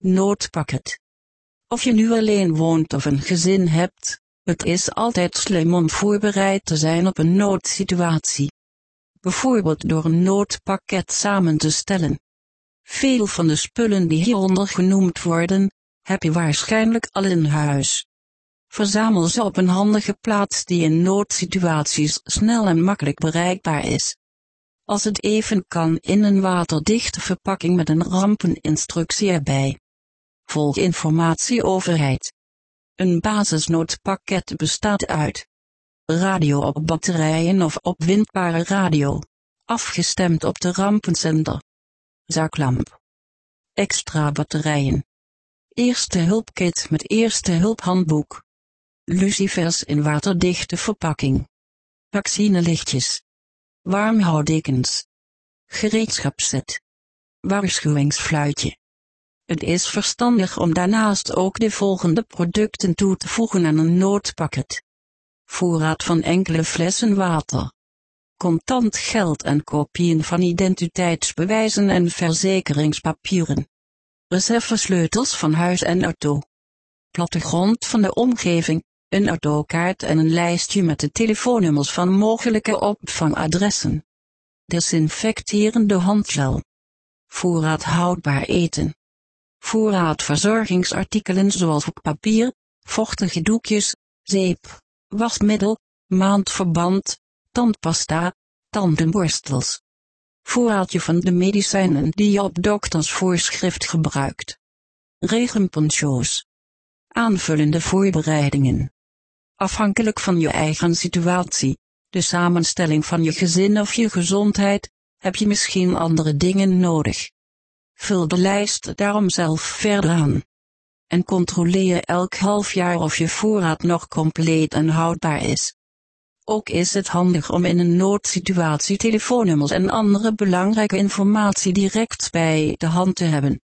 Noodpakket. Of je nu alleen woont of een gezin hebt, het is altijd slim om voorbereid te zijn op een noodsituatie. Bijvoorbeeld door een noodpakket samen te stellen. Veel van de spullen die hieronder genoemd worden, heb je waarschijnlijk al in huis. Verzamel ze op een handige plaats die in noodsituaties snel en makkelijk bereikbaar is. Als het even kan in een waterdichte verpakking met een rampeninstructie erbij. Volg informatie overheid. Een basisnoodpakket bestaat uit radio op batterijen of opwindbare radio, afgestemd op de rampenzender, zaklamp, extra batterijen, eerste hulpkit met eerste hulphandboek, lucifers in waterdichte verpakking, vaccinelichtjes, warmhoudekens, gereedschapsset, waarschuwingsfluitje. Het is verstandig om daarnaast ook de volgende producten toe te voegen aan een noodpakket. Voorraad van enkele flessen water. Contant geld en kopieën van identiteitsbewijzen en verzekeringspapieren. Reservesleutels van huis en auto. Plattegrond van de omgeving, een autokaart en een lijstje met de telefoonnummers van mogelijke opvangadressen. Desinfecterende handgel. Voorraad houdbaar eten. Voorraad verzorgingsartikelen zoals papier, vochtige doekjes, zeep, wasmiddel, maandverband, tandpasta, tandenborstels. Voorraadje van de medicijnen die je op dokters voorschrift gebruikt. Regenponcho's. Aanvullende voorbereidingen. Afhankelijk van je eigen situatie, de samenstelling van je gezin of je gezondheid, heb je misschien andere dingen nodig. Vul de lijst daarom zelf verder aan. En controleer elk half jaar of je voorraad nog compleet en houdbaar is. Ook is het handig om in een noodsituatie telefoonnummers en andere belangrijke informatie direct bij de hand te hebben.